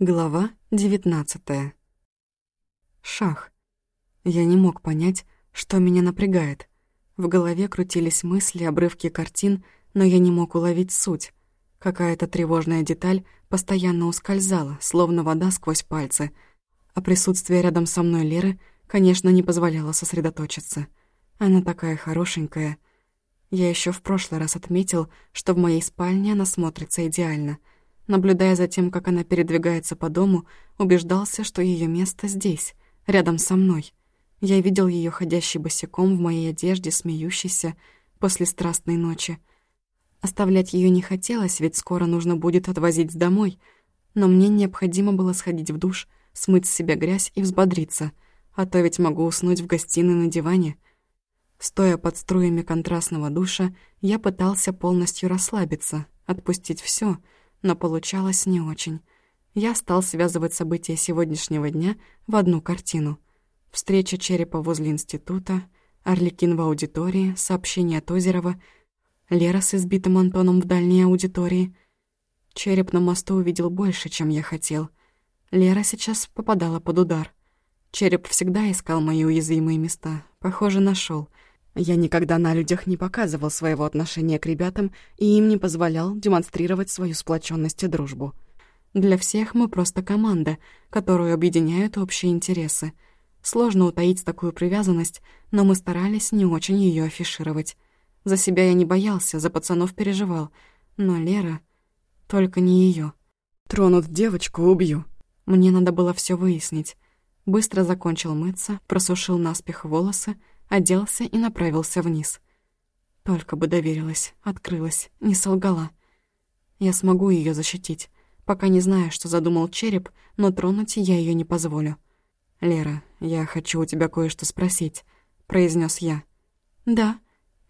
Глава 19 Шах. Я не мог понять, что меня напрягает. В голове крутились мысли, обрывки картин, но я не мог уловить суть. Какая-то тревожная деталь постоянно ускользала, словно вода сквозь пальцы, а присутствие рядом со мной Леры, конечно, не позволяло сосредоточиться. Она такая хорошенькая. Я еще в прошлый раз отметил, что в моей спальне она смотрится идеально — Наблюдая за тем, как она передвигается по дому, убеждался, что ее место здесь, рядом со мной. Я видел ее ходящей босиком в моей одежде, смеющейся после страстной ночи. Оставлять ее не хотелось, ведь скоро нужно будет отвозить домой. Но мне необходимо было сходить в душ, смыть с себя грязь и взбодриться, а то ведь могу уснуть в гостиной на диване. Стоя под струями контрастного душа, я пытался полностью расслабиться, отпустить все — но получалось не очень. Я стал связывать события сегодняшнего дня в одну картину. Встреча черепа возле института, Орликин в аудитории, сообщение от Озерова, Лера с избитым Антоном в дальней аудитории. Череп на мосту увидел больше, чем я хотел. Лера сейчас попадала под удар. Череп всегда искал мои уязвимые места. Похоже, нашел. Я никогда на людях не показывал своего отношения к ребятам и им не позволял демонстрировать свою сплоченность и дружбу. Для всех мы просто команда, которую объединяют общие интересы. Сложно утаить такую привязанность, но мы старались не очень ее афишировать. За себя я не боялся, за пацанов переживал. Но Лера... Только не ее. Тронут девочку, убью. Мне надо было все выяснить. Быстро закончил мыться, просушил наспех волосы, оделся и направился вниз. Только бы доверилась, открылась, не солгала. Я смогу ее защитить, пока не знаю, что задумал череп, но тронуть я ее не позволю. «Лера, я хочу у тебя кое-что спросить», — произнес я. «Да».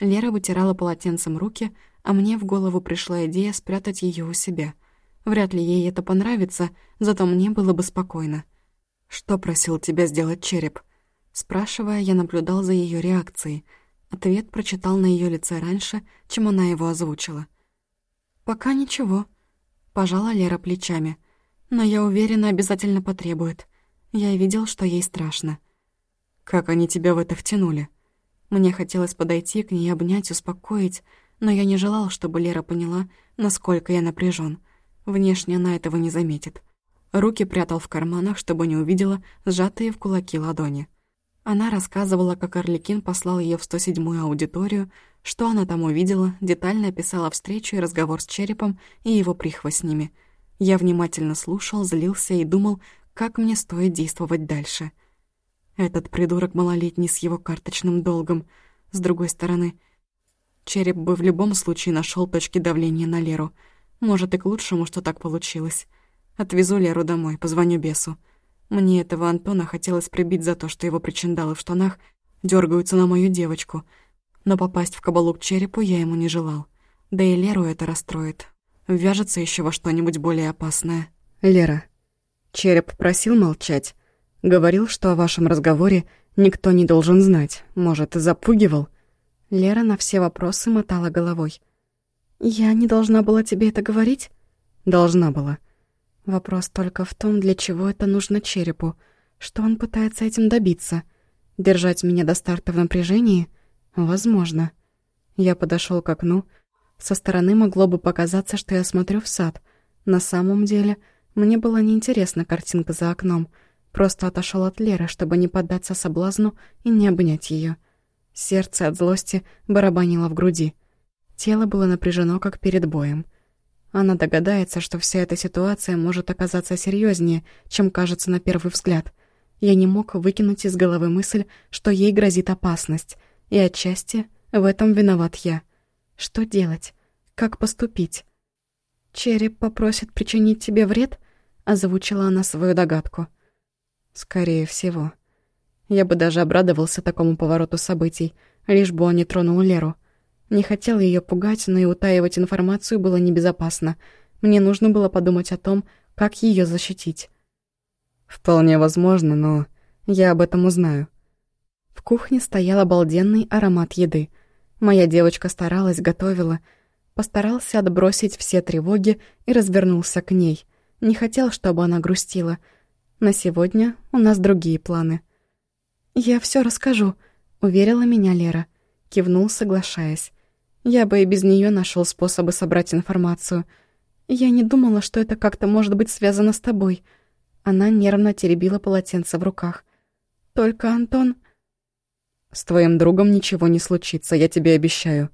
Лера вытирала полотенцем руки, а мне в голову пришла идея спрятать ее у себя. Вряд ли ей это понравится, зато мне было бы спокойно. «Что просил тебя сделать череп?» Спрашивая, я наблюдал за ее реакцией. Ответ прочитал на ее лице раньше, чем она его озвучила. «Пока ничего», — пожала Лера плечами. «Но я уверена, обязательно потребует. Я видел, что ей страшно». «Как они тебя в это втянули?» Мне хотелось подойти к ней, обнять, успокоить, но я не желал, чтобы Лера поняла, насколько я напряжен. Внешне она этого не заметит. Руки прятал в карманах, чтобы не увидела сжатые в кулаки ладони. Она рассказывала, как Орликин послал ее в 107-ю аудиторию, что она там увидела, детально описала встречу и разговор с Черепом и его прихвостнями. Я внимательно слушал, злился и думал, как мне стоит действовать дальше. Этот придурок малолетний с его карточным долгом. С другой стороны, Череп бы в любом случае нашел точки давления на Леру. Может, и к лучшему, что так получилось. Отвезу Леру домой, позвоню бесу. Мне этого Антона хотелось прибить за то, что его причиндалы в штанах дергаются на мою девочку. Но попасть в кабалу к черепу я ему не желал. Да и Леру это расстроит. Вяжется еще во что-нибудь более опасное. «Лера, череп просил молчать. Говорил, что о вашем разговоре никто не должен знать. Может, запугивал?» Лера на все вопросы мотала головой. «Я не должна была тебе это говорить?» «Должна была. Вопрос только в том, для чего это нужно черепу. Что он пытается этим добиться? Держать меня до старта в напряжении? Возможно. Я подошел к окну. Со стороны могло бы показаться, что я смотрю в сад. На самом деле, мне была неинтересна картинка за окном. Просто отошел от Леры, чтобы не поддаться соблазну и не обнять ее. Сердце от злости барабанило в груди. Тело было напряжено, как перед боем. Она догадается, что вся эта ситуация может оказаться серьезнее, чем кажется на первый взгляд. Я не мог выкинуть из головы мысль, что ей грозит опасность, и отчасти в этом виноват я. Что делать? Как поступить? «Череп попросит причинить тебе вред?» — озвучила она свою догадку. «Скорее всего. Я бы даже обрадовался такому повороту событий, лишь бы он не тронул Леру. Не хотел ее пугать, но и утаивать информацию было небезопасно. Мне нужно было подумать о том, как ее защитить. Вполне возможно, но я об этом узнаю. В кухне стоял обалденный аромат еды. Моя девочка старалась, готовила. Постарался отбросить все тревоги и развернулся к ней. Не хотел, чтобы она грустила. На сегодня у нас другие планы. «Я все расскажу», — уверила меня Лера. Кивнул, соглашаясь. Я бы и без нее нашел способы собрать информацию. Я не думала, что это как-то может быть связано с тобой. Она нервно теребила полотенце в руках. Только Антон... С твоим другом ничего не случится, я тебе обещаю.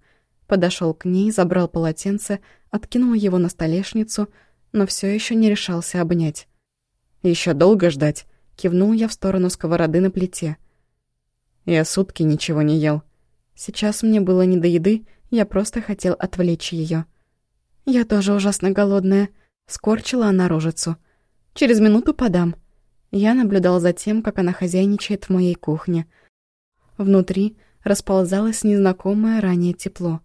Подошел к ней, забрал полотенце, откинул его на столешницу, но все еще не решался обнять. Еще долго ждать? Кивнул я в сторону сковороды на плите. Я сутки ничего не ел. Сейчас мне было не до еды, я просто хотел отвлечь ее. «Я тоже ужасно голодная», — скорчила она рожицу. «Через минуту подам». Я наблюдал за тем, как она хозяйничает в моей кухне. Внутри расползалось незнакомое ранее тепло.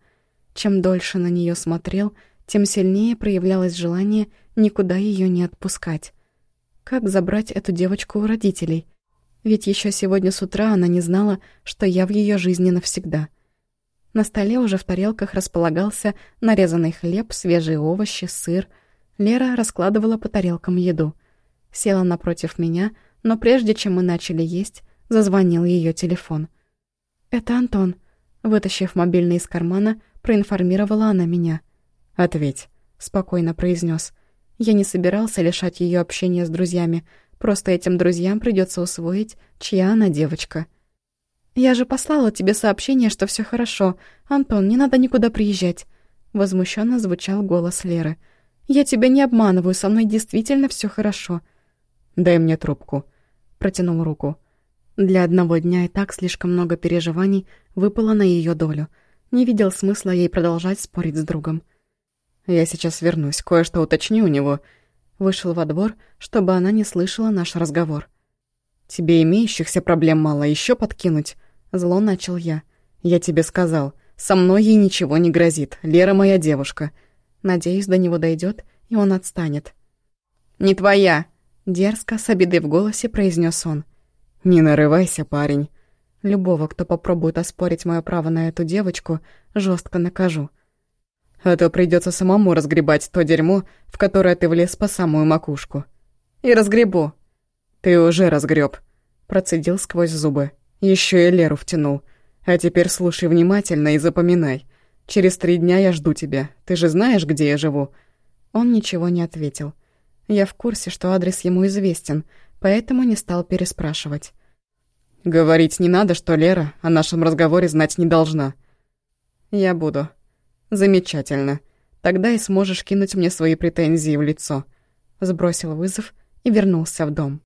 Чем дольше на нее смотрел, тем сильнее проявлялось желание никуда ее не отпускать. Как забрать эту девочку у родителей? Ведь еще сегодня с утра она не знала, что я в ее жизни навсегда. На столе уже в тарелках располагался нарезанный хлеб, свежие овощи, сыр. Лера раскладывала по тарелкам еду. Села напротив меня, но прежде чем мы начали есть, зазвонил ее телефон. «Это Антон», — вытащив мобильный из кармана, проинформировала она меня. «Ответь», — спокойно произнес. Я не собирался лишать ее общения с друзьями, просто этим друзьям придется усвоить, чья она девочка. «Я же послала тебе сообщение, что все хорошо. Антон, не надо никуда приезжать». Возмущенно звучал голос Леры. «Я тебя не обманываю, со мной действительно все хорошо». «Дай мне трубку», — протянул руку. Для одного дня и так слишком много переживаний выпало на ее долю. Не видел смысла ей продолжать спорить с другом. «Я сейчас вернусь, кое-что уточню у него». Вышел во двор, чтобы она не слышала наш разговор. «Тебе имеющихся проблем мало, еще подкинуть?» Зло начал я. «Я тебе сказал, со мной ей ничего не грозит. Лера моя девушка». Надеюсь, до него дойдет, и он отстанет. «Не твоя!» Дерзко, с обидой в голосе произнес он. «Не нарывайся, парень». Любого, кто попробует оспорить мое право на эту девочку, жестко накажу. А то придется самому разгребать то дерьмо, в которое ты влез по самую макушку. И разгребу. Ты уже разгреб, процедил сквозь зубы. Еще и Леру втянул. А теперь слушай внимательно и запоминай. Через три дня я жду тебя. Ты же знаешь, где я живу?» Он ничего не ответил. Я в курсе, что адрес ему известен, поэтому не стал переспрашивать. «Говорить не надо, что Лера о нашем разговоре знать не должна». «Я буду». «Замечательно. Тогда и сможешь кинуть мне свои претензии в лицо». Сбросил вызов и вернулся в дом.